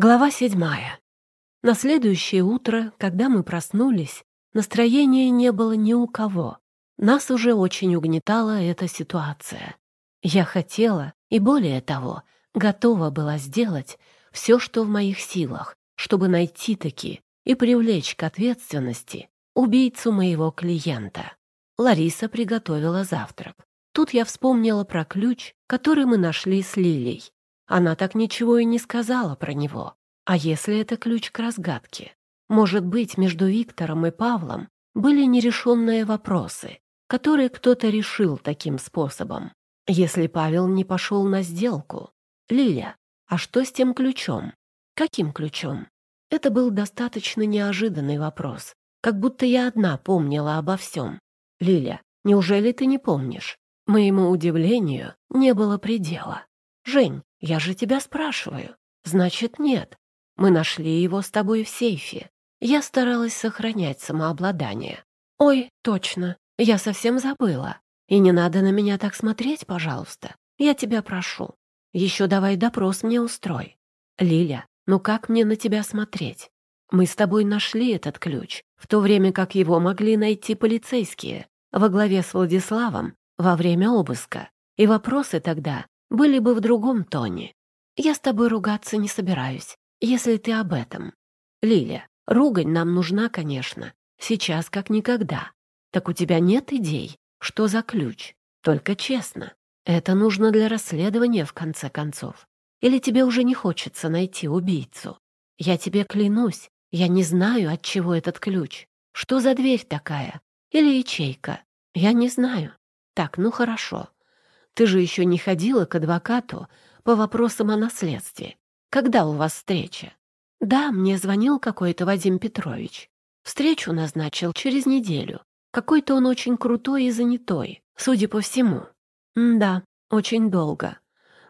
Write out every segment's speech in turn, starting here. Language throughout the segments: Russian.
Глава седьмая. На следующее утро, когда мы проснулись, настроения не было ни у кого. Нас уже очень угнетала эта ситуация. Я хотела, и более того, готова была сделать все, что в моих силах, чтобы найти таки и привлечь к ответственности убийцу моего клиента. Лариса приготовила завтрак. Тут я вспомнила про ключ, который мы нашли с Лилей. Она так ничего и не сказала про него. А если это ключ к разгадке? Может быть, между Виктором и Павлом были нерешенные вопросы, которые кто-то решил таким способом. Если Павел не пошел на сделку. Лиля, а что с тем ключом? Каким ключом? Это был достаточно неожиданный вопрос, как будто я одна помнила обо всем. Лиля, неужели ты не помнишь? Моему удивлению не было предела. Жень, я же тебя спрашиваю. Значит, нет. Мы нашли его с тобой в сейфе. Я старалась сохранять самообладание. Ой, точно. Я совсем забыла. И не надо на меня так смотреть, пожалуйста. Я тебя прошу. Еще давай допрос мне устрой. Лиля, ну как мне на тебя смотреть? Мы с тобой нашли этот ключ, в то время как его могли найти полицейские во главе с Владиславом во время обыска. И вопросы тогда были бы в другом тоне. Я с тобой ругаться не собираюсь, если ты об этом. Лиля, ругань нам нужна, конечно, сейчас как никогда. Так у тебя нет идей, что за ключ? Только честно, это нужно для расследования, в конце концов. Или тебе уже не хочется найти убийцу? Я тебе клянусь, я не знаю, от чего этот ключ. Что за дверь такая? Или ячейка? Я не знаю. Так, ну хорошо. Ты же еще не ходила к адвокату по вопросам о наследстве. Когда у вас встреча? Да, мне звонил какой-то Вадим Петрович. Встречу назначил через неделю. Какой-то он очень крутой и занятой, судя по всему. М да, очень долго.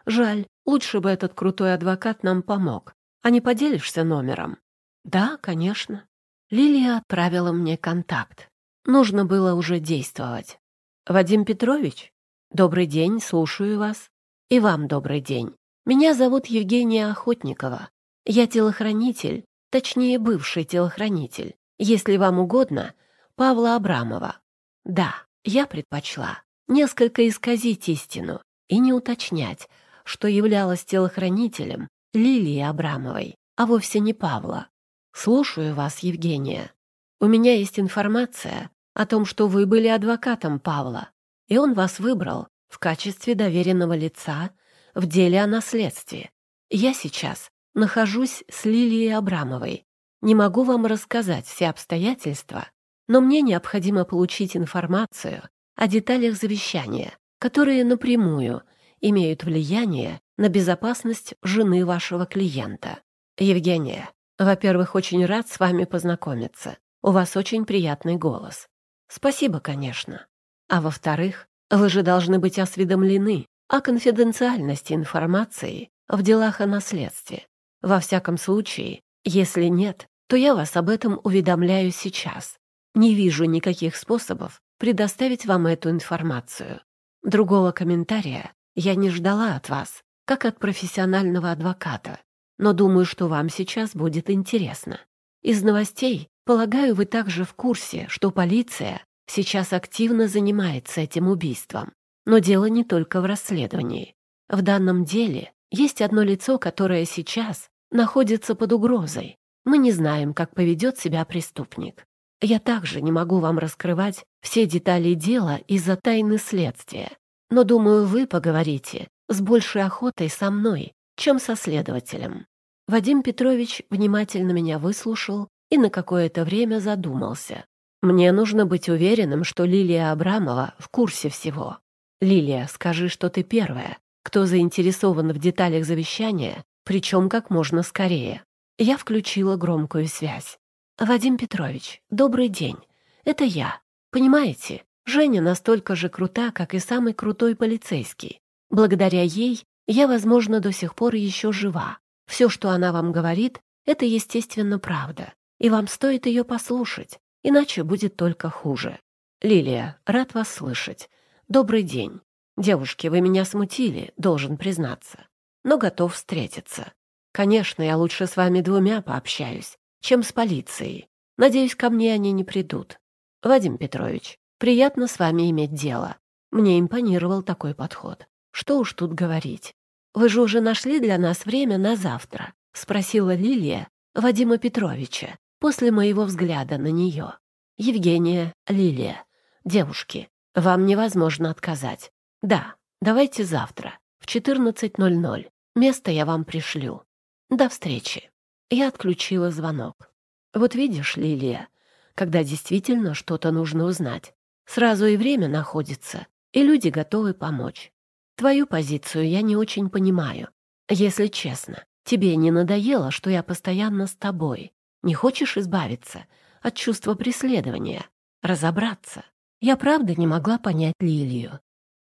Жаль, лучше бы этот крутой адвокат нам помог. А не поделишься номером? Да, конечно. Лилия отправила мне контакт. Нужно было уже действовать. Вадим Петрович? Добрый день, слушаю вас. И вам добрый день. Меня зовут Евгения Охотникова. Я телохранитель, точнее, бывший телохранитель, если вам угодно, Павла Абрамова. Да, я предпочла несколько исказить истину и не уточнять, что являлась телохранителем Лилии Абрамовой, а вовсе не Павла. Слушаю вас, Евгения. У меня есть информация о том, что вы были адвокатом Павла и он вас выбрал в качестве доверенного лица в деле о наследстве. Я сейчас нахожусь с Лилией Абрамовой. Не могу вам рассказать все обстоятельства, но мне необходимо получить информацию о деталях завещания, которые напрямую имеют влияние на безопасность жены вашего клиента. Евгения, во-первых, очень рад с вами познакомиться. У вас очень приятный голос. Спасибо, конечно а во-вторых, вы же должны быть осведомлены о конфиденциальности информации в делах о наследстве. Во всяком случае, если нет, то я вас об этом уведомляю сейчас. Не вижу никаких способов предоставить вам эту информацию. Другого комментария я не ждала от вас, как от профессионального адвоката, но думаю, что вам сейчас будет интересно. Из новостей, полагаю, вы также в курсе, что полиция сейчас активно занимается этим убийством. Но дело не только в расследовании. В данном деле есть одно лицо, которое сейчас находится под угрозой. Мы не знаем, как поведет себя преступник. Я также не могу вам раскрывать все детали дела из-за тайны следствия. Но, думаю, вы поговорите с большей охотой со мной, чем со следователем». Вадим Петрович внимательно меня выслушал и на какое-то время задумался. Мне нужно быть уверенным, что Лилия Абрамова в курсе всего. Лилия, скажи, что ты первая, кто заинтересован в деталях завещания, причем как можно скорее. Я включила громкую связь. «Вадим Петрович, добрый день. Это я. Понимаете, Женя настолько же крута, как и самый крутой полицейский. Благодаря ей я, возможно, до сих пор еще жива. Все, что она вам говорит, это, естественно, правда. И вам стоит ее послушать иначе будет только хуже. Лилия, рад вас слышать. Добрый день. Девушки, вы меня смутили, должен признаться. Но готов встретиться. Конечно, я лучше с вами двумя пообщаюсь, чем с полицией. Надеюсь, ко мне они не придут. Вадим Петрович, приятно с вами иметь дело. Мне импонировал такой подход. Что уж тут говорить. Вы же уже нашли для нас время на завтра, спросила Лилия Вадима Петровича, После моего взгляда на нее. «Евгения, Лилия, девушки, вам невозможно отказать. Да, давайте завтра, в 14.00. Место я вам пришлю. До встречи». Я отключила звонок. «Вот видишь, Лилия, когда действительно что-то нужно узнать, сразу и время находится, и люди готовы помочь. Твою позицию я не очень понимаю. Если честно, тебе не надоело, что я постоянно с тобой. Не хочешь избавиться от чувства преследования? Разобраться? Я правда не могла понять Лилию.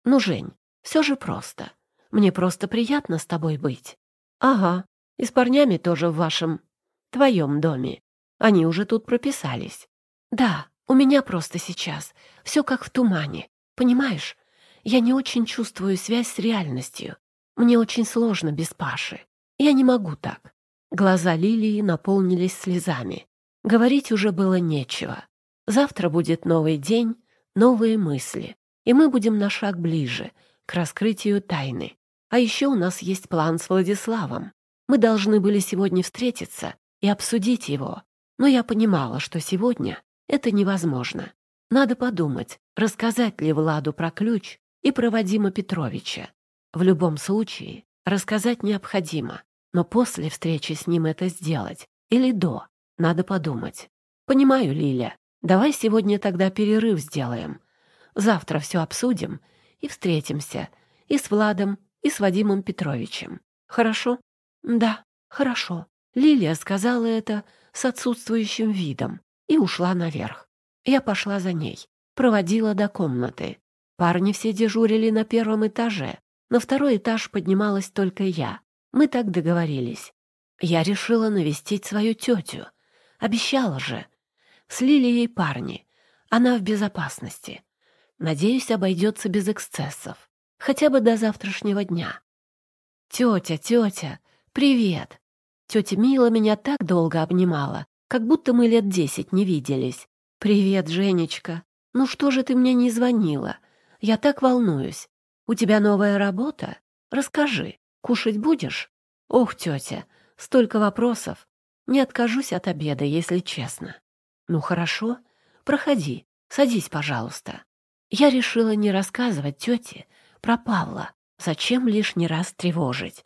Ну, Жень, все же просто. Мне просто приятно с тобой быть. Ага, и с парнями тоже в вашем... твоем доме. Они уже тут прописались. Да, у меня просто сейчас все как в тумане. Понимаешь, я не очень чувствую связь с реальностью. Мне очень сложно без Паши. Я не могу так. Глаза Лилии наполнились слезами. Говорить уже было нечего. Завтра будет новый день, новые мысли, и мы будем на шаг ближе к раскрытию тайны. А еще у нас есть план с Владиславом. Мы должны были сегодня встретиться и обсудить его, но я понимала, что сегодня это невозможно. Надо подумать, рассказать ли Владу про ключ и про Вадима Петровича. В любом случае, рассказать необходимо, но после встречи с ним это сделать. Или до. Надо подумать. Понимаю, Лиля. Давай сегодня тогда перерыв сделаем. Завтра все обсудим и встретимся. И с Владом, и с Вадимом Петровичем. Хорошо? Да, хорошо. Лилия сказала это с отсутствующим видом и ушла наверх. Я пошла за ней, проводила до комнаты. Парни все дежурили на первом этаже. На второй этаж поднималась только я. Мы так договорились. Я решила навестить свою тетю. Обещала же. Слили ей парни. Она в безопасности. Надеюсь, обойдется без эксцессов. Хотя бы до завтрашнего дня. «Тетя, тетя, привет!» Тетя Мила меня так долго обнимала, как будто мы лет десять не виделись. «Привет, Женечка! Ну что же ты мне не звонила? Я так волнуюсь. У тебя новая работа? Расскажи. Кушать будешь? Ох, тетя, столько вопросов. Не откажусь от обеда, если честно. Ну хорошо, проходи, садись, пожалуйста. Я решила не рассказывать тете про Павла. Зачем лишний раз тревожить?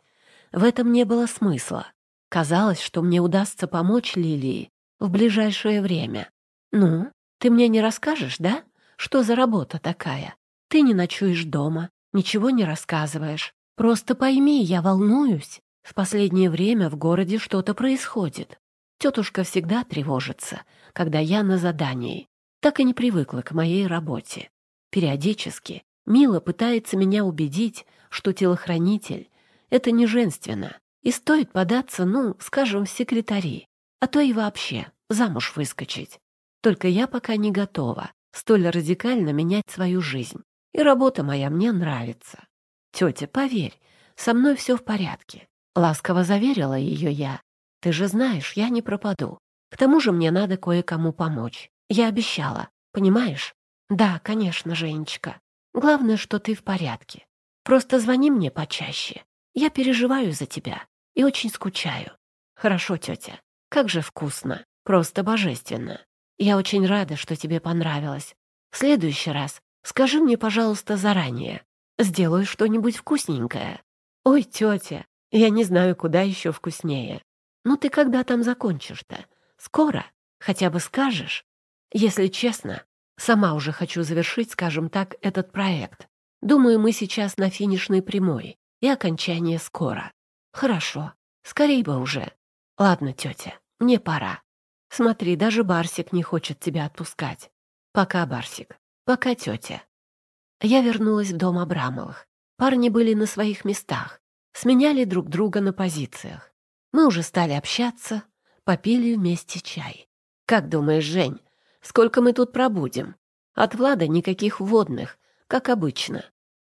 В этом не было смысла. Казалось, что мне удастся помочь Лилии в ближайшее время. Ну, ты мне не расскажешь, да? Что за работа такая? Ты не ночуешь дома, ничего не рассказываешь. Просто пойми, я волнуюсь. В последнее время в городе что-то происходит. Тетушка всегда тревожится, когда я на задании. Так и не привыкла к моей работе. Периодически Мила пытается меня убедить, что телохранитель — это не женственно, и стоит податься, ну, скажем, в секретари, а то и вообще замуж выскочить. Только я пока не готова столь радикально менять свою жизнь, и работа моя мне нравится. «Тетя, поверь, со мной все в порядке», — ласково заверила ее я. «Ты же знаешь, я не пропаду. К тому же мне надо кое-кому помочь. Я обещала, понимаешь?» «Да, конечно, Женечка. Главное, что ты в порядке. Просто звони мне почаще. Я переживаю за тебя и очень скучаю». «Хорошо, тетя. Как же вкусно. Просто божественно. Я очень рада, что тебе понравилось. В следующий раз скажи мне, пожалуйста, заранее сделаю что-нибудь вкусненькое. Ой, тетя, я не знаю, куда еще вкуснее. Ну ты когда там закончишь-то? Скоро? Хотя бы скажешь? Если честно, сама уже хочу завершить, скажем так, этот проект. Думаю, мы сейчас на финишной прямой, и окончание скоро. Хорошо, скорей бы уже. Ладно, тетя, мне пора. Смотри, даже Барсик не хочет тебя отпускать. Пока, Барсик. Пока, тетя я вернулась в дом Абрамовых. Парни были на своих местах, сменяли друг друга на позициях. Мы уже стали общаться, попили вместе чай. «Как думаешь, Жень, сколько мы тут пробудем?» От Влада никаких водных, как обычно.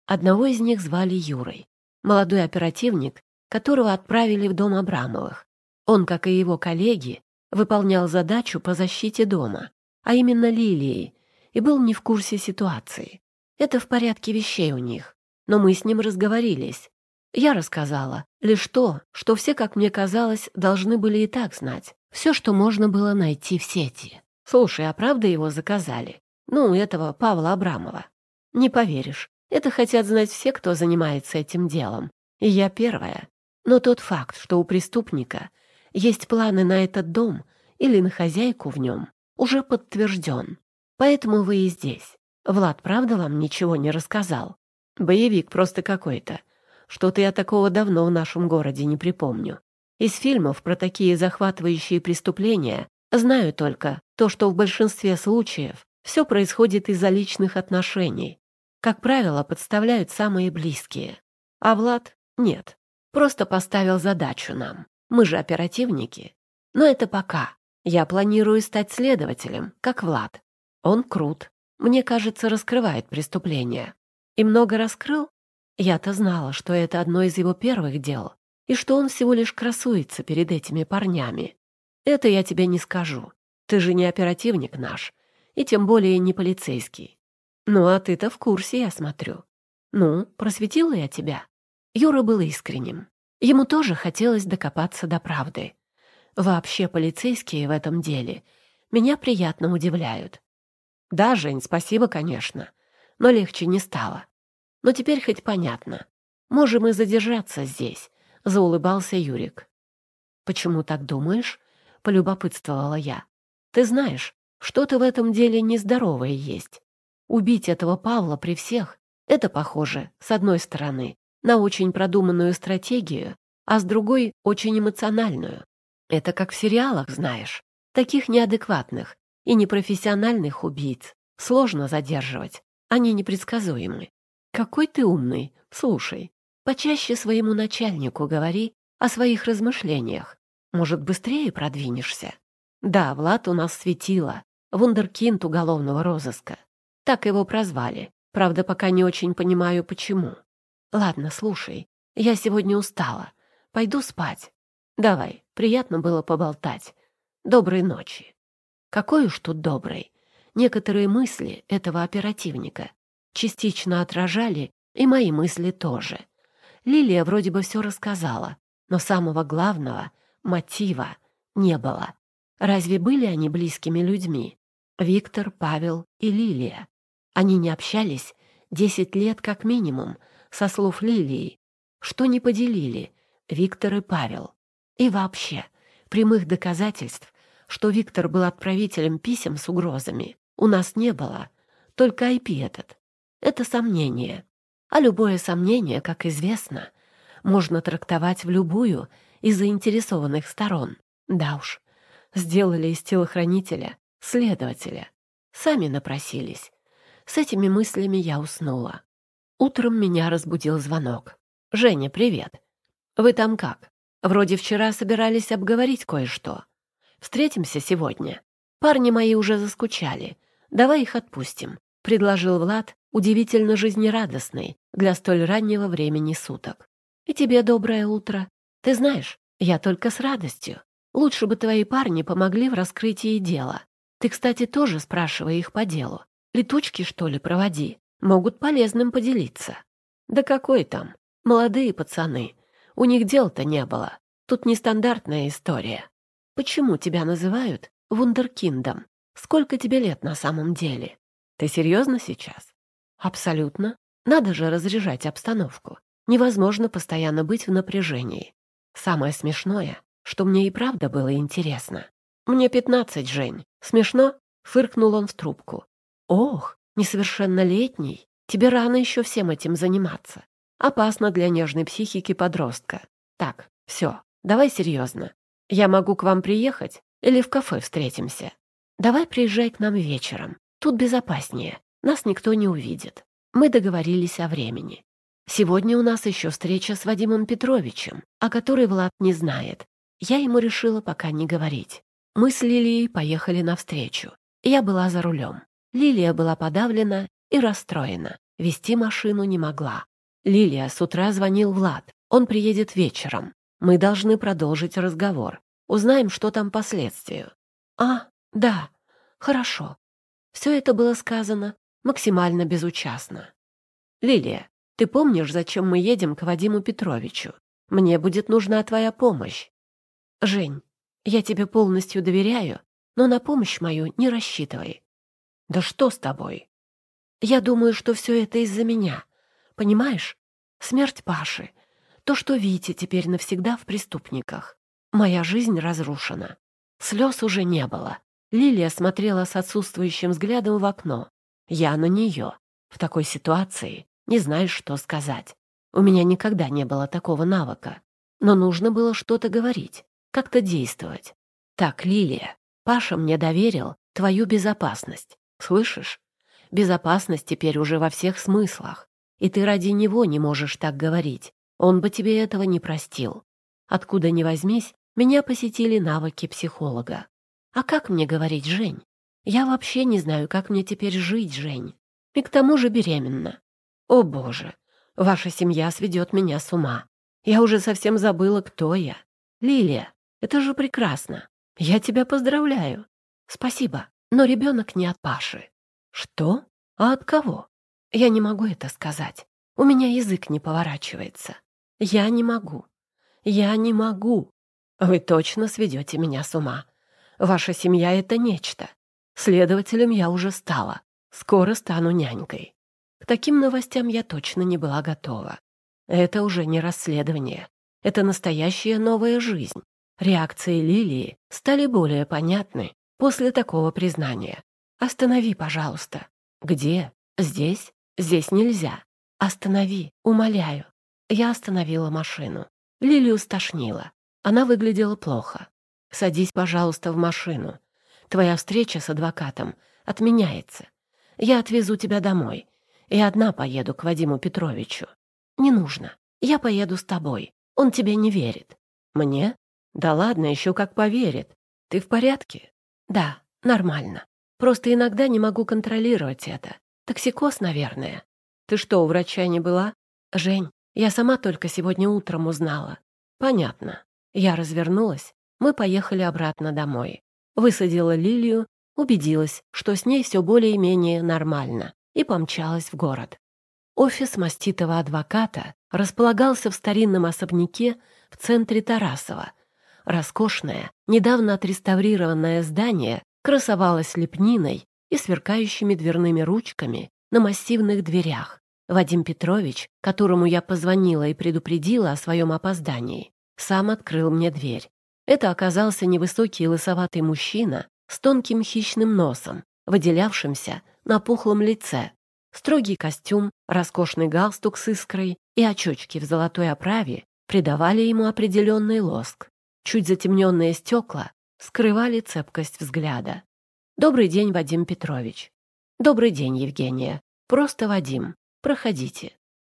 Одного из них звали Юрой. Молодой оперативник, которого отправили в дом Абрамовых. Он, как и его коллеги, выполнял задачу по защите дома, а именно Лилии, и был не в курсе ситуации. Это в порядке вещей у них. Но мы с ним разговорились. Я рассказала лишь то, что все, как мне казалось, должны были и так знать. Все, что можно было найти в сети. Слушай, а правда его заказали? Ну, этого Павла Абрамова. Не поверишь, это хотят знать все, кто занимается этим делом. И я первая. Но тот факт, что у преступника есть планы на этот дом или на хозяйку в нем, уже подтвержден. Поэтому вы и здесь. Влад правда вам ничего не рассказал? Боевик просто какой-то. Что-то я такого давно в нашем городе не припомню. Из фильмов про такие захватывающие преступления знаю только то, что в большинстве случаев все происходит из-за личных отношений. Как правило, подставляют самые близкие. А Влад — нет. Просто поставил задачу нам. Мы же оперативники. Но это пока. Я планирую стать следователем, как Влад. Он крут, мне кажется, раскрывает преступление. И много раскрыл? Я-то знала, что это одно из его первых дел, и что он всего лишь красуется перед этими парнями. Это я тебе не скажу. Ты же не оперативник наш, и тем более не полицейский. Ну, а ты-то в курсе, я смотрю. Ну, просветила я тебя. Юра был искренним. Ему тоже хотелось докопаться до правды. Вообще полицейские в этом деле меня приятно удивляют. Да, Жень, спасибо, конечно. Но легче не стало. Но теперь хоть понятно. Можем и задержаться здесь, заулыбался Юрик. Почему так думаешь? полюбопытствовала я. Ты знаешь, что-то в этом деле нездоровое есть. Убить этого Павла при всех — это похоже, с одной стороны, на очень продуманную стратегию, а с другой — очень эмоциональную. Это как в сериалах, знаешь, таких неадекватных, и непрофессиональных убийц сложно задерживать. Они непредсказуемы. Какой ты умный. Слушай, почаще своему начальнику говори о своих размышлениях. Может, быстрее продвинешься? Да, Влад у нас светило. Вундеркинд уголовного розыска. Так его прозвали. Правда, пока не очень понимаю, почему. Ладно, слушай, я сегодня устала. Пойду спать. Давай, приятно было поболтать. Доброй ночи. Какой уж тут добрый. Некоторые мысли этого оперативника частично отражали и мои мысли тоже. Лилия вроде бы все рассказала, но самого главного — мотива — не было. Разве были они близкими людьми? Виктор, Павел и Лилия. Они не общались десять лет как минимум, со слов Лилии, что не поделили Виктор и Павел. И вообще, прямых доказательств что Виктор был отправителем писем с угрозами, у нас не было, только IP этот. Это сомнение. А любое сомнение, как известно, можно трактовать в любую из заинтересованных сторон. Да уж, сделали из телохранителя следователя. Сами напросились. С этими мыслями я уснула. Утром меня разбудил звонок. «Женя, привет. Вы там как? Вроде вчера собирались обговорить кое-что». Встретимся сегодня. Парни мои уже заскучали. Давай их отпустим», — предложил Влад, удивительно жизнерадостный для столь раннего времени суток. «И тебе доброе утро. Ты знаешь, я только с радостью. Лучше бы твои парни помогли в раскрытии дела. Ты, кстати, тоже спрашивай их по делу. Летучки, что ли, проводи. Могут полезным поделиться». «Да какой там? Молодые пацаны. У них дел-то не было. Тут нестандартная история. Почему тебя называют вундеркиндом? Сколько тебе лет на самом деле? Ты серьезно сейчас? Абсолютно. Надо же разряжать обстановку. Невозможно постоянно быть в напряжении. Самое смешное, что мне и правда было интересно. Мне пятнадцать, Жень. Смешно? Фыркнул он в трубку. Ох, несовершеннолетний. Тебе рано еще всем этим заниматься. Опасно для нежной психики подростка. Так, все, давай серьезно. Я могу к вам приехать или в кафе встретимся. Давай приезжай к нам вечером. Тут безопаснее. Нас никто не увидит. Мы договорились о времени. Сегодня у нас еще встреча с Вадимом Петровичем, о которой Влад не знает. Я ему решила пока не говорить. Мы с Лилией поехали навстречу. Я была за рулем. Лилия была подавлена и расстроена. Вести машину не могла. Лилия с утра звонил Влад. Он приедет вечером. Мы должны продолжить разговор. Узнаем, что там последствию. А, да, хорошо. Все это было сказано максимально безучастно. Лилия, ты помнишь, зачем мы едем к Вадиму Петровичу? Мне будет нужна твоя помощь. Жень, я тебе полностью доверяю, но на помощь мою не рассчитывай. Да что с тобой? Я думаю, что все это из-за меня. Понимаешь? Смерть Паши — то, что Витя теперь навсегда в преступниках. Моя жизнь разрушена. Слез уже не было. Лилия смотрела с отсутствующим взглядом в окно. Я на нее. В такой ситуации не знаешь, что сказать. У меня никогда не было такого навыка. Но нужно было что-то говорить, как-то действовать. Так, Лилия, Паша мне доверил твою безопасность. Слышишь? Безопасность теперь уже во всех смыслах. И ты ради него не можешь так говорить. Он бы тебе этого не простил. Откуда ни возьмись, меня посетили навыки психолога. А как мне говорить, Жень? Я вообще не знаю, как мне теперь жить, Жень. И к тому же беременна. О боже, ваша семья сведет меня с ума. Я уже совсем забыла, кто я. Лилия, это же прекрасно. Я тебя поздравляю. Спасибо, но ребенок не от Паши. Что? А от кого? Я не могу это сказать. У меня язык не поворачивается. Я не могу. Я не могу. Вы точно сведете меня с ума. Ваша семья — это нечто. Следователем я уже стала. Скоро стану нянькой. К таким новостям я точно не была готова. Это уже не расследование. Это настоящая новая жизнь. Реакции Лилии стали более понятны после такого признания. «Останови, пожалуйста». «Где?» «Здесь?» «Здесь нельзя». «Останови, умоляю». Я остановила машину. Лилию стошнило. Она выглядела плохо. «Садись, пожалуйста, в машину. Твоя встреча с адвокатом отменяется. Я отвезу тебя домой. И одна поеду к Вадиму Петровичу. Не нужно. Я поеду с тобой. Он тебе не верит». «Мне? Да ладно, еще как поверит. Ты в порядке?» «Да, нормально. Просто иногда не могу контролировать это. Токсикоз, наверное». «Ты что, у врача не была?» «Жень, я сама только сегодня утром узнала. Понятно. Я развернулась, мы поехали обратно домой. Высадила Лилию, убедилась, что с ней все более-менее нормально, и помчалась в город. Офис маститого адвоката располагался в старинном особняке в центре Тарасова. Роскошное, недавно отреставрированное здание красовалось лепниной и сверкающими дверными ручками на массивных дверях, Вадим Петрович, которому я позвонила и предупредила о своем опоздании, сам открыл мне дверь. Это оказался невысокий лысоватый мужчина с тонким хищным носом, выделявшимся на пухлом лице. Строгий костюм, роскошный галстук с искрой и очечки в золотой оправе придавали ему определенный лоск. Чуть затемненные стекла скрывали цепкость взгляда. «Добрый день, Вадим Петрович». «Добрый день, Евгения. Просто Вадим. Проходите».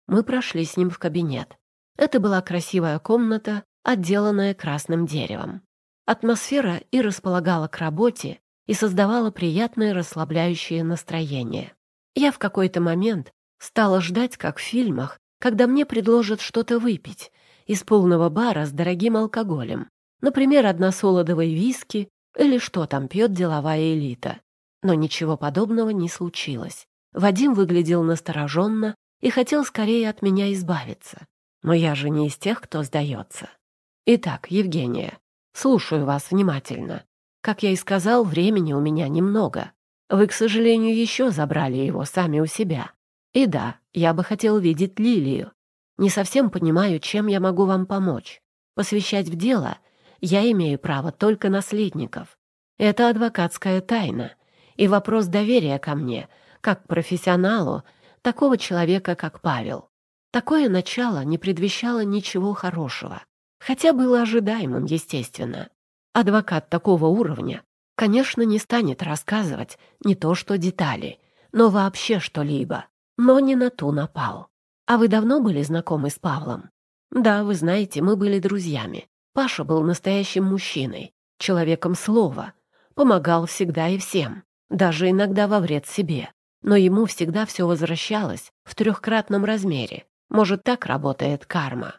Мы прошли с ним в кабинет. Это была красивая комната, отделанная красным деревом. Атмосфера и располагала к работе, и создавала приятное расслабляющее настроение. Я в какой-то момент стала ждать, как в фильмах, когда мне предложат что-то выпить из полного бара с дорогим алкоголем. Например, односолодовой виски или что там пьет деловая элита. Но ничего подобного не случилось. Вадим выглядел настороженно и хотел скорее от меня избавиться. Но я же не из тех, кто сдается. Итак, Евгения, слушаю вас внимательно. Как я и сказал, времени у меня немного. Вы, к сожалению, еще забрали его сами у себя. И да, я бы хотел видеть Лилию. Не совсем понимаю, чем я могу вам помочь. Посвящать в дело я имею право только наследников. Это адвокатская тайна. И вопрос доверия ко мне — как профессионалу, такого человека, как Павел. Такое начало не предвещало ничего хорошего, хотя было ожидаемым, естественно. Адвокат такого уровня, конечно, не станет рассказывать не то что детали, но вообще что-либо, но не на ту напал. А вы давно были знакомы с Павлом? Да, вы знаете, мы были друзьями. Паша был настоящим мужчиной, человеком слова, помогал всегда и всем, даже иногда во вред себе но ему всегда все возвращалось в трехкратном размере. Может, так работает карма.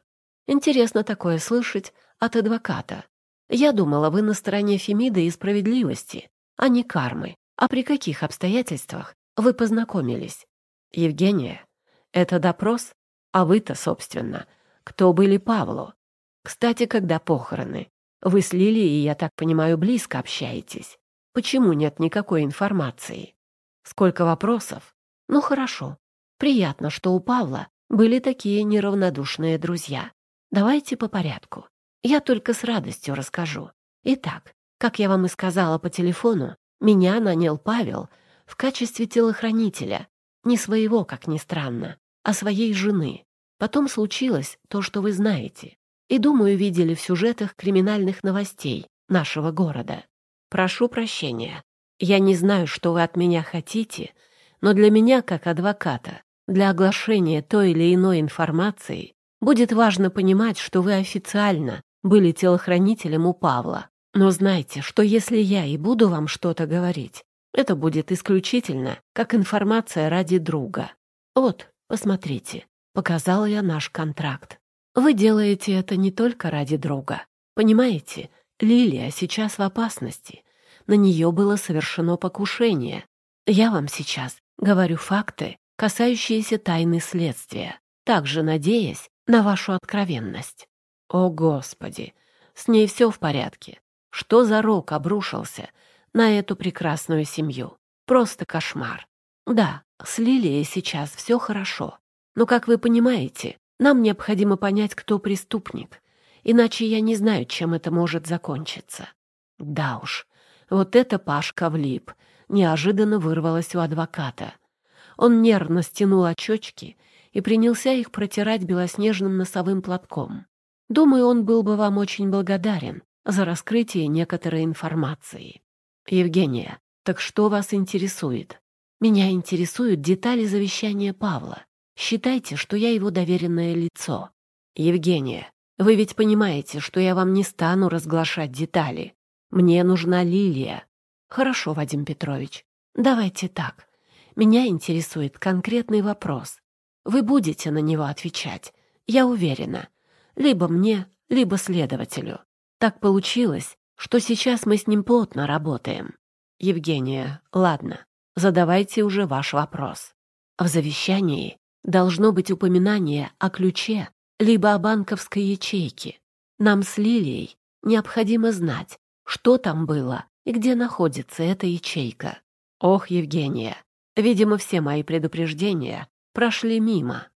Интересно такое слышать от адвоката. Я думала, вы на стороне Фемиды и справедливости, а не кармы. А при каких обстоятельствах вы познакомились? Евгения, это допрос? А вы-то, собственно, кто были Павлу? Кстати, когда похороны? Вы с Лилией, я так понимаю, близко общаетесь. Почему нет никакой информации? Сколько вопросов. Ну хорошо. Приятно, что у Павла были такие неравнодушные друзья. Давайте по порядку. Я только с радостью расскажу. Итак, как я вам и сказала по телефону, меня нанял Павел в качестве телохранителя. Не своего, как ни странно, а своей жены. Потом случилось то, что вы знаете. И, думаю, видели в сюжетах криминальных новостей нашего города. Прошу прощения, я не знаю, что вы от меня хотите, но для меня, как адвоката, для оглашения той или иной информации будет важно понимать, что вы официально были телохранителем у Павла. Но знайте, что если я и буду вам что-то говорить, это будет исключительно как информация ради друга. Вот, посмотрите, показал я наш контракт. Вы делаете это не только ради друга. Понимаете, Лилия сейчас в опасности на нее было совершено покушение. Я вам сейчас говорю факты, касающиеся тайны следствия, также надеясь на вашу откровенность. О, Господи! С ней все в порядке. Что за рок обрушился на эту прекрасную семью? Просто кошмар. Да, с Лилией сейчас все хорошо. Но, как вы понимаете, нам необходимо понять, кто преступник. Иначе я не знаю, чем это может закончиться. Да уж, вот это Пашка влип. Неожиданно вырвалось у адвоката. Он нервно стянул очечки и принялся их протирать белоснежным носовым платком. Думаю, он был бы вам очень благодарен за раскрытие некоторой информации. Евгения, так что вас интересует? Меня интересуют детали завещания Павла. Считайте, что я его доверенное лицо. Евгения, вы ведь понимаете, что я вам не стану разглашать детали. Мне нужна лилия. Хорошо, Вадим Петрович. Давайте так. Меня интересует конкретный вопрос. Вы будете на него отвечать, я уверена. Либо мне, либо следователю. Так получилось, что сейчас мы с ним плотно работаем. Евгения, ладно, задавайте уже ваш вопрос. В завещании должно быть упоминание о ключе либо о банковской ячейке. Нам с Лилией необходимо знать, что там было и где находится эта ячейка. Ох, Евгения, видимо, все мои предупреждения прошли мимо.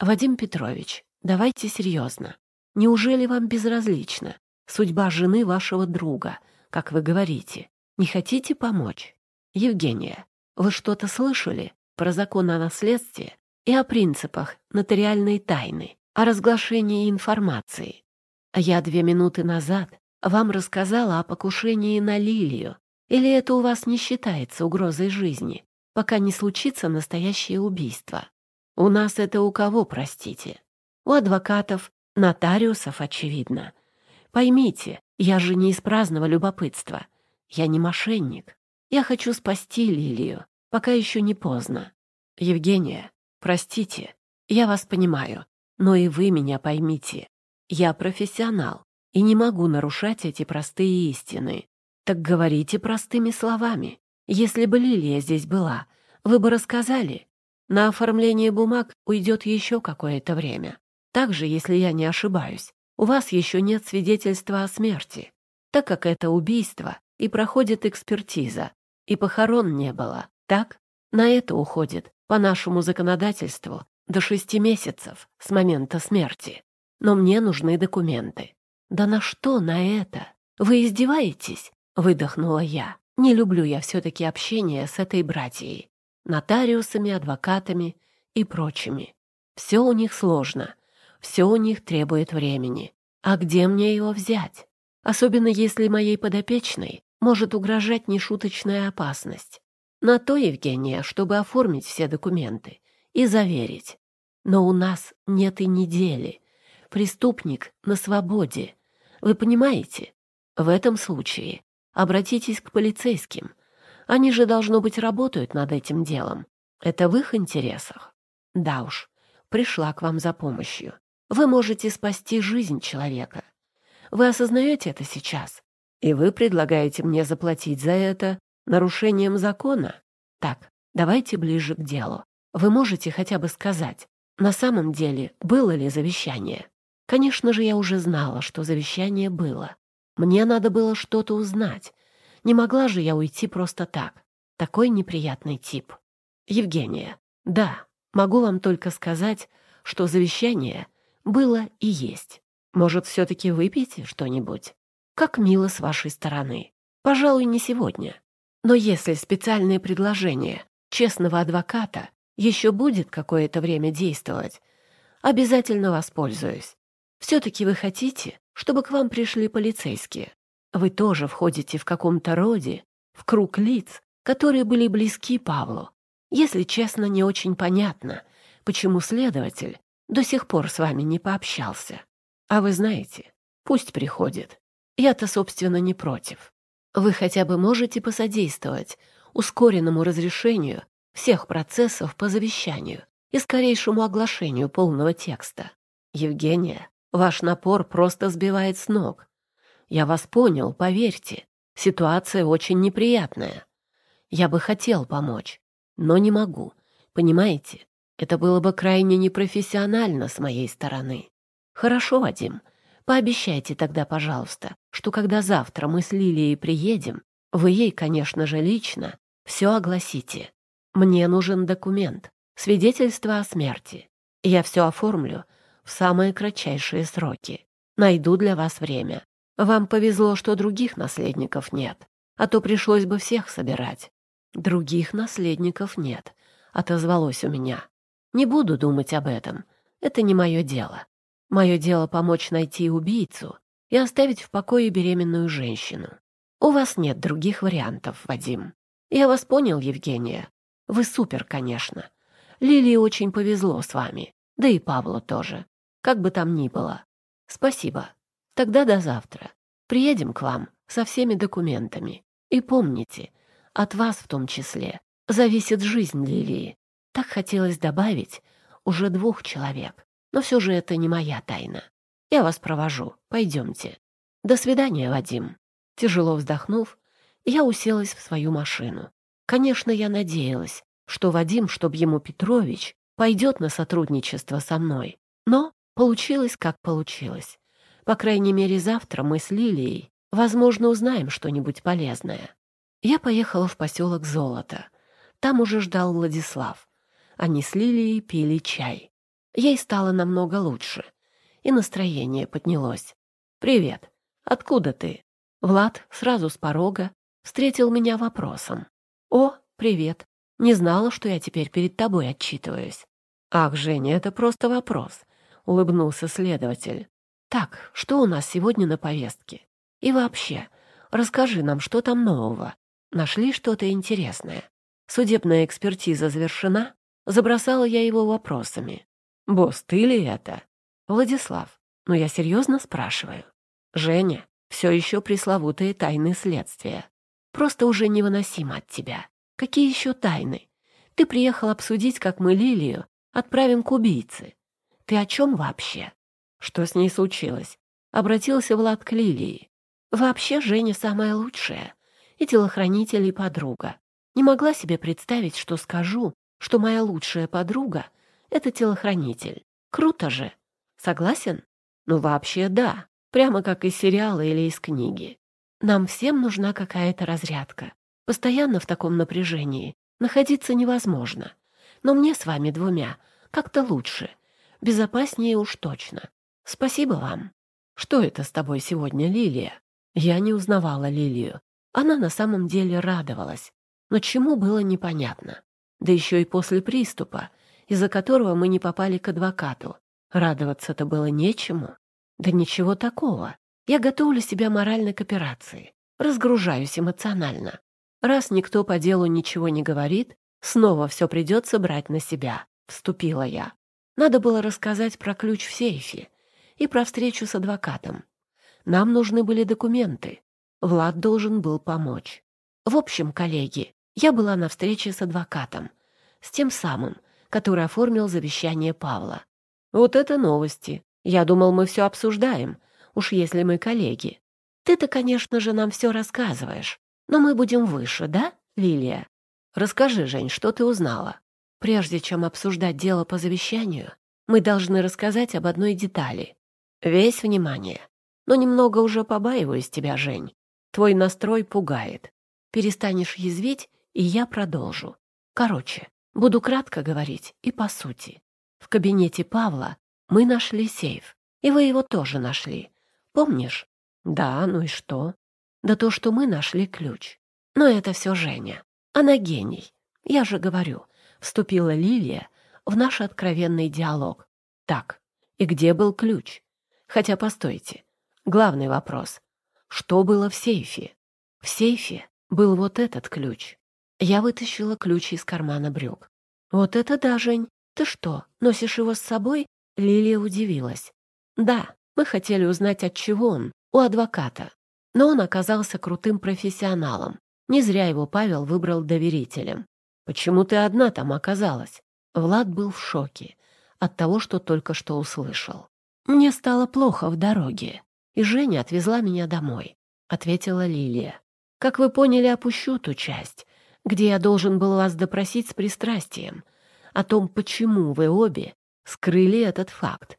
Вадим Петрович, давайте серьезно. Неужели вам безразлична судьба жены вашего друга, как вы говорите? Не хотите помочь? Евгения, вы что-то слышали про закон о наследстве и о принципах нотариальной тайны, о разглашении информации? А Я две минуты назад вам рассказала о покушении на Лилию. Или это у вас не считается угрозой жизни, пока не случится настоящее убийство? У нас это у кого, простите? У адвокатов, нотариусов, очевидно. Поймите, я же не из праздного любопытства. Я не мошенник. Я хочу спасти Лилию, пока еще не поздно. Евгения, простите, я вас понимаю, но и вы меня поймите. Я профессионал и не могу нарушать эти простые истины. Так говорите простыми словами. Если бы Лилия здесь была, вы бы рассказали. На оформление бумаг уйдет еще какое-то время. Также, если я не ошибаюсь, у вас еще нет свидетельства о смерти, так как это убийство и проходит экспертиза, и похорон не было, так? На это уходит, по нашему законодательству, до шести месяцев с момента смерти. Но мне нужны документы. «Да на что на это? Вы издеваетесь?» — выдохнула я. «Не люблю я все-таки общение с этой братьей. Нотариусами, адвокатами и прочими. Все у них сложно, все у них требует времени. А где мне его взять? Особенно если моей подопечной может угрожать нешуточная опасность. На то, Евгения, чтобы оформить все документы и заверить. Но у нас нет и недели. Преступник на свободе. Вы понимаете? В этом случае обратитесь к полицейским. Они же, должно быть, работают над этим делом. Это в их интересах. Да уж, пришла к вам за помощью. Вы можете спасти жизнь человека. Вы осознаете это сейчас? И вы предлагаете мне заплатить за это нарушением закона? Так, давайте ближе к делу. Вы можете хотя бы сказать, на самом деле было ли завещание? Конечно же, я уже знала, что завещание было. Мне надо было что-то узнать. Не могла же я уйти просто так. Такой неприятный тип. Евгения, да, могу вам только сказать, что завещание было и есть. Может, все-таки выпьете что-нибудь? Как мило с вашей стороны. Пожалуй, не сегодня. Но если специальное предложение честного адвоката еще будет какое-то время действовать, обязательно воспользуюсь. Все-таки вы хотите, чтобы к вам пришли полицейские. Вы тоже входите в каком-то роде, в круг лиц, которые были близки Павлу. Если честно, не очень понятно, почему следователь до сих пор с вами не пообщался. А вы знаете, пусть приходит. Я-то, собственно, не против. Вы хотя бы можете посодействовать ускоренному разрешению всех процессов по завещанию и скорейшему оглашению полного текста. Евгения Ваш напор просто сбивает с ног. Я вас понял, поверьте. Ситуация очень неприятная. Я бы хотел помочь, но не могу. Понимаете, это было бы крайне непрофессионально с моей стороны. Хорошо, Вадим, пообещайте тогда, пожалуйста, что когда завтра мы с Лилией приедем, вы ей, конечно же, лично все огласите. Мне нужен документ, свидетельство о смерти. Я все оформлю в самые кратчайшие сроки. Найду для вас время. Вам повезло, что других наследников нет, а то пришлось бы всех собирать. Других наследников нет, отозвалось у меня. Не буду думать об этом. Это не мое дело. Мое дело помочь найти убийцу и оставить в покое беременную женщину. У вас нет других вариантов, Вадим. Я вас понял, Евгения. Вы супер, конечно. Лилии очень повезло с вами, да и Павлу тоже. Как бы там ни было. Спасибо. Тогда до завтра. Приедем к вам со всеми документами. И помните, от вас в том числе зависит жизнь Ливии. Так хотелось добавить уже двух человек. Но все же это не моя тайна. Я вас провожу. Пойдемте. До свидания, Вадим. Тяжело вздохнув, я уселась в свою машину. Конечно, я надеялась, что Вадим, чтоб ему Петрович, пойдет на сотрудничество со мной. Но Получилось, как получилось. По крайней мере, завтра мы с Лилией, возможно, узнаем что-нибудь полезное. Я поехала в поселок Золото. Там уже ждал Владислав. Они с Лилией пили чай. Ей стало намного лучше, и настроение поднялось. «Привет. Откуда ты?» Влад сразу с порога встретил меня вопросом. «О, привет. Не знала, что я теперь перед тобой отчитываюсь». «Ах, Женя, это просто вопрос. — улыбнулся следователь. «Так, что у нас сегодня на повестке? И вообще, расскажи нам, что там нового? Нашли что-то интересное? Судебная экспертиза завершена?» Забросала я его вопросами. «Босс, ты ли это?» «Владислав, но я серьезно спрашиваю. Женя, все еще пресловутые тайны следствия. Просто уже невыносимо от тебя. Какие еще тайны? Ты приехал обсудить, как мы Лилию отправим к убийце. Ты о чем вообще? Что с ней случилось? Обратился Влад к Лилии. Вообще Женя самая лучшая. И телохранитель, и подруга. Не могла себе представить, что скажу, что моя лучшая подруга — это телохранитель. Круто же. Согласен? Ну, вообще, да. Прямо как из сериала или из книги. Нам всем нужна какая-то разрядка. Постоянно в таком напряжении находиться невозможно. Но мне с вами двумя как-то лучше безопаснее уж точно. Спасибо вам. Что это с тобой сегодня, Лилия? Я не узнавала Лилию. Она на самом деле радовалась, но чему было непонятно. Да еще и после приступа, из-за которого мы не попали к адвокату. Радоваться-то было нечему. Да ничего такого. Я готовлю себя морально к операции. Разгружаюсь эмоционально. Раз никто по делу ничего не говорит, снова все придется брать на себя. Вступила я. Надо было рассказать про ключ в сейфе и про встречу с адвокатом. Нам нужны были документы. Влад должен был помочь. В общем, коллеги, я была на встрече с адвокатом, с тем самым, который оформил завещание Павла. Вот это новости. Я думал, мы все обсуждаем, уж если мы коллеги. Ты-то, конечно же, нам все рассказываешь, но мы будем выше, да, Лилия? Расскажи, Жень, что ты узнала? Прежде чем обсуждать дело по завещанию, мы должны рассказать об одной детали. Весь внимание. Но немного уже побаиваюсь тебя, Жень. Твой настрой пугает. Перестанешь язвить, и я продолжу. Короче, буду кратко говорить и по сути. В кабинете Павла мы нашли сейф, и вы его тоже нашли. Помнишь? Да, ну и что? Да то, что мы нашли ключ. Но это все Женя. Она гений. Я же говорю, вступила Лилия в наш откровенный диалог. Так, и где был ключ? Хотя, постойте, главный вопрос. Что было в сейфе? В сейфе был вот этот ключ. Я вытащила ключ из кармана брюк. «Вот это да, Жень! Ты что, носишь его с собой?» Лилия удивилась. «Да, мы хотели узнать, от чего он, у адвоката. Но он оказался крутым профессионалом. Не зря его Павел выбрал доверителем. Почему ты одна там оказалась?» Влад был в шоке от того, что только что услышал. «Мне стало плохо в дороге, и Женя отвезла меня домой», — ответила Лилия. «Как вы поняли, опущу ту часть, где я должен был вас допросить с пристрастием, о том, почему вы обе скрыли этот факт.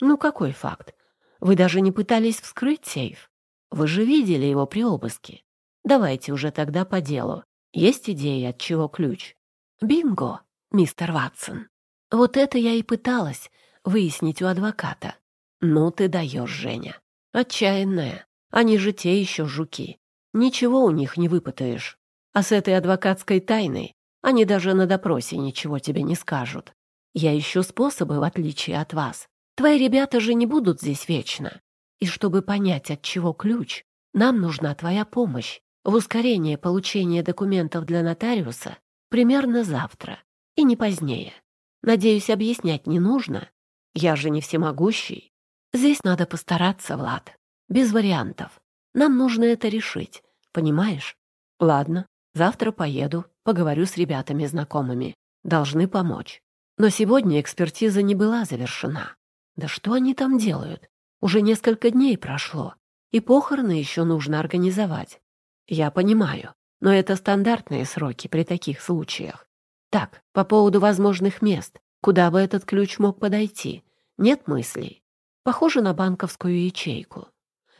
Ну какой факт? Вы даже не пытались вскрыть сейф. Вы же видели его при обыске. Давайте уже тогда по делу. Есть идеи от чего ключ? Бинго, мистер Ватсон. Вот это я и пыталась выяснить у адвоката. Ну ты даешь, Женя. Отчаянная. Они же те еще жуки. Ничего у них не выпытаешь. А с этой адвокатской тайной они даже на допросе ничего тебе не скажут. Я ищу способы, в отличие от вас. Твои ребята же не будут здесь вечно. И чтобы понять, от чего ключ, нам нужна твоя помощь в ускорение получения документов для нотариуса примерно завтра, и не позднее. Надеюсь, объяснять не нужно. Я же не всемогущий. Здесь надо постараться, Влад. Без вариантов. Нам нужно это решить, понимаешь? Ладно, завтра поеду, поговорю с ребятами знакомыми. Должны помочь. Но сегодня экспертиза не была завершена. Да что они там делают? Уже несколько дней прошло, и похороны еще нужно организовать. Я понимаю, но это стандартные сроки при таких случаях. Так, по поводу возможных мест, куда бы этот ключ мог подойти, нет мыслей. Похоже на банковскую ячейку.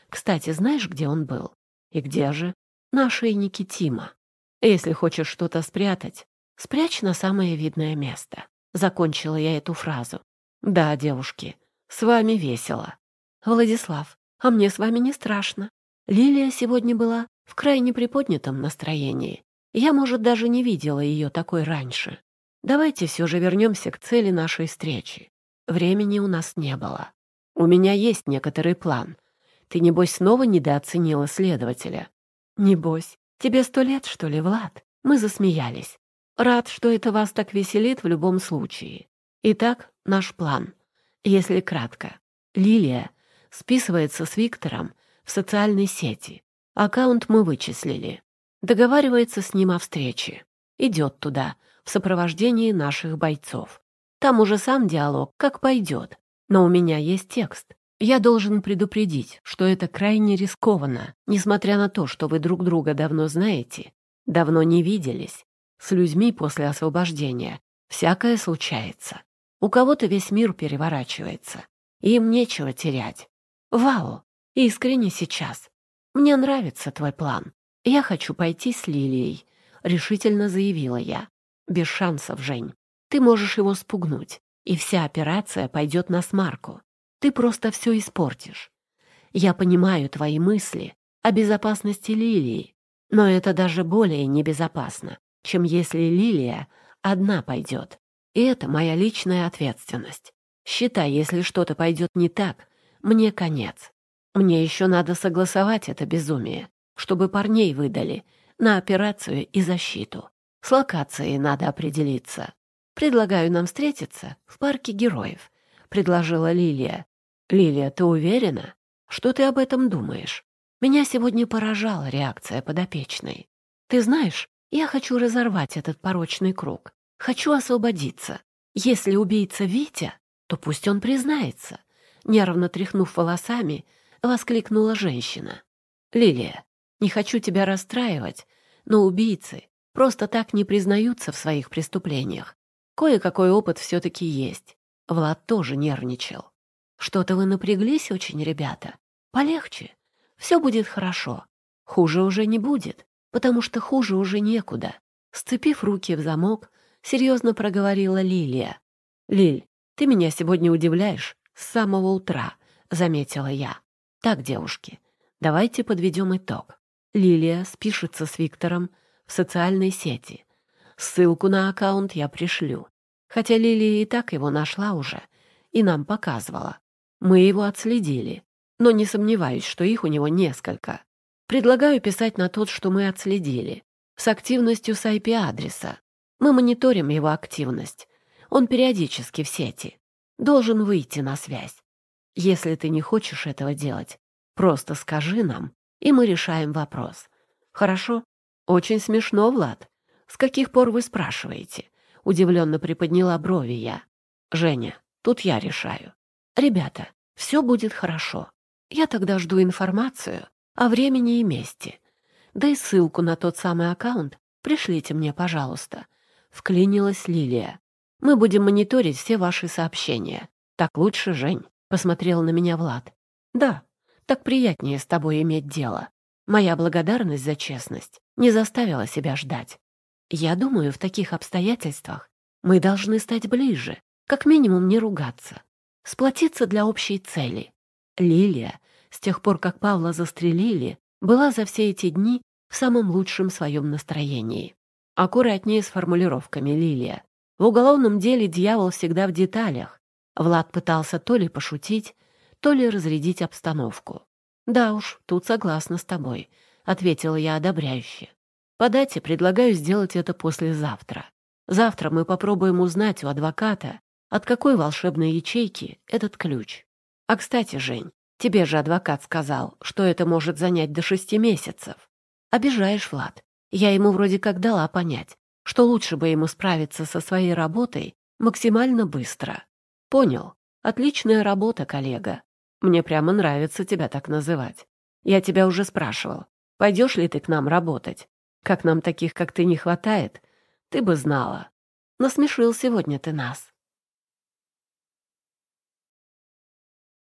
Кстати, знаешь, где он был? И где же? На ошейнике Тима. Если хочешь что-то спрятать, спрячь на самое видное место. Закончила я эту фразу. Да, девушки, с вами весело. Владислав, а мне с вами не страшно. Лилия сегодня была в крайне приподнятом настроении. Я, может, даже не видела ее такой раньше. Давайте все же вернемся к цели нашей встречи. Времени у нас не было. У меня есть некоторый план. Ты, небось, снова недооценила следователя. Небось. Тебе сто лет, что ли, Влад? Мы засмеялись. Рад, что это вас так веселит в любом случае. Итак, наш план. Если кратко. Лилия списывается с Виктором в социальной сети. Аккаунт мы вычислили. Договаривается с ним о встрече. Идет туда, в сопровождении наших бойцов. Там уже сам диалог, как пойдет. Но у меня есть текст. Я должен предупредить, что это крайне рискованно, несмотря на то, что вы друг друга давно знаете, давно не виделись. С людьми после освобождения всякое случается. У кого-то весь мир переворачивается. Им нечего терять. Вау! Искренне сейчас. «Мне нравится твой план. Я хочу пойти с Лилией», — решительно заявила я. «Без шансов, Жень. Ты можешь его спугнуть, и вся операция пойдет на смарку. Ты просто все испортишь. Я понимаю твои мысли о безопасности Лилии, но это даже более небезопасно, чем если Лилия одна пойдет. И это моя личная ответственность. Считай, если что-то пойдет не так, мне конец. Мне еще надо согласовать это безумие, чтобы парней выдали на операцию и защиту. С локацией надо определиться. Предлагаю нам встретиться в парке героев», — предложила Лилия. «Лилия, ты уверена? Что ты об этом думаешь? Меня сегодня поражала реакция подопечной. Ты знаешь, я хочу разорвать этот порочный круг. Хочу освободиться. Если убийца Витя, то пусть он признается». Нервно тряхнув волосами, —— воскликнула женщина. «Лилия, не хочу тебя расстраивать, но убийцы просто так не признаются в своих преступлениях. Кое-какой опыт все-таки есть. Влад тоже нервничал. Что-то вы напряглись очень, ребята. Полегче. Все будет хорошо. Хуже уже не будет, потому что хуже уже некуда. Сцепив руки в замок, серьезно проговорила Лилия. «Лиль, ты меня сегодня удивляешь с самого утра», — заметила я. Так, девушки, давайте подведем итог. Лилия спишется с Виктором в социальной сети. Ссылку на аккаунт я пришлю. Хотя Лилия и так его нашла уже и нам показывала. Мы его отследили, но не сомневаюсь, что их у него несколько. Предлагаю писать на тот, что мы отследили, с активностью с IP-адреса. Мы мониторим его активность. Он периодически в сети. Должен выйти на связь. Если ты не хочешь этого делать, просто скажи нам, и мы решаем вопрос. Хорошо? Очень смешно, Влад. С каких пор вы спрашиваете? Удивленно приподняла брови я. Женя, тут я решаю. Ребята, все будет хорошо. Я тогда жду информацию о времени и месте. Да и ссылку на тот самый аккаунт пришлите мне, пожалуйста. Вклинилась Лилия. Мы будем мониторить все ваши сообщения. Так лучше, Жень посмотрел на меня Влад. «Да, так приятнее с тобой иметь дело. Моя благодарность за честность не заставила себя ждать. Я думаю, в таких обстоятельствах мы должны стать ближе, как минимум не ругаться, сплотиться для общей цели. Лилия, с тех пор, как Павла застрелили, была за все эти дни в самом лучшем своем настроении. Аккуратнее с формулировками, Лилия. В уголовном деле дьявол всегда в деталях, Влад пытался то ли пошутить, то ли разрядить обстановку. «Да уж, тут согласна с тобой», — ответила я одобряюще. «По дате предлагаю сделать это послезавтра. Завтра мы попробуем узнать у адвоката, от какой волшебной ячейки этот ключ. А, кстати, Жень, тебе же адвокат сказал, что это может занять до шести месяцев. Обижаешь, Влад. Я ему вроде как дала понять, что лучше бы ему справиться со своей работой максимально быстро. Понял. Отличная работа, коллега. Мне прямо нравится тебя так называть. Я тебя уже спрашивал, пойдешь ли ты к нам работать? Как нам таких, как ты, не хватает? Ты бы знала. Насмешил сегодня ты нас.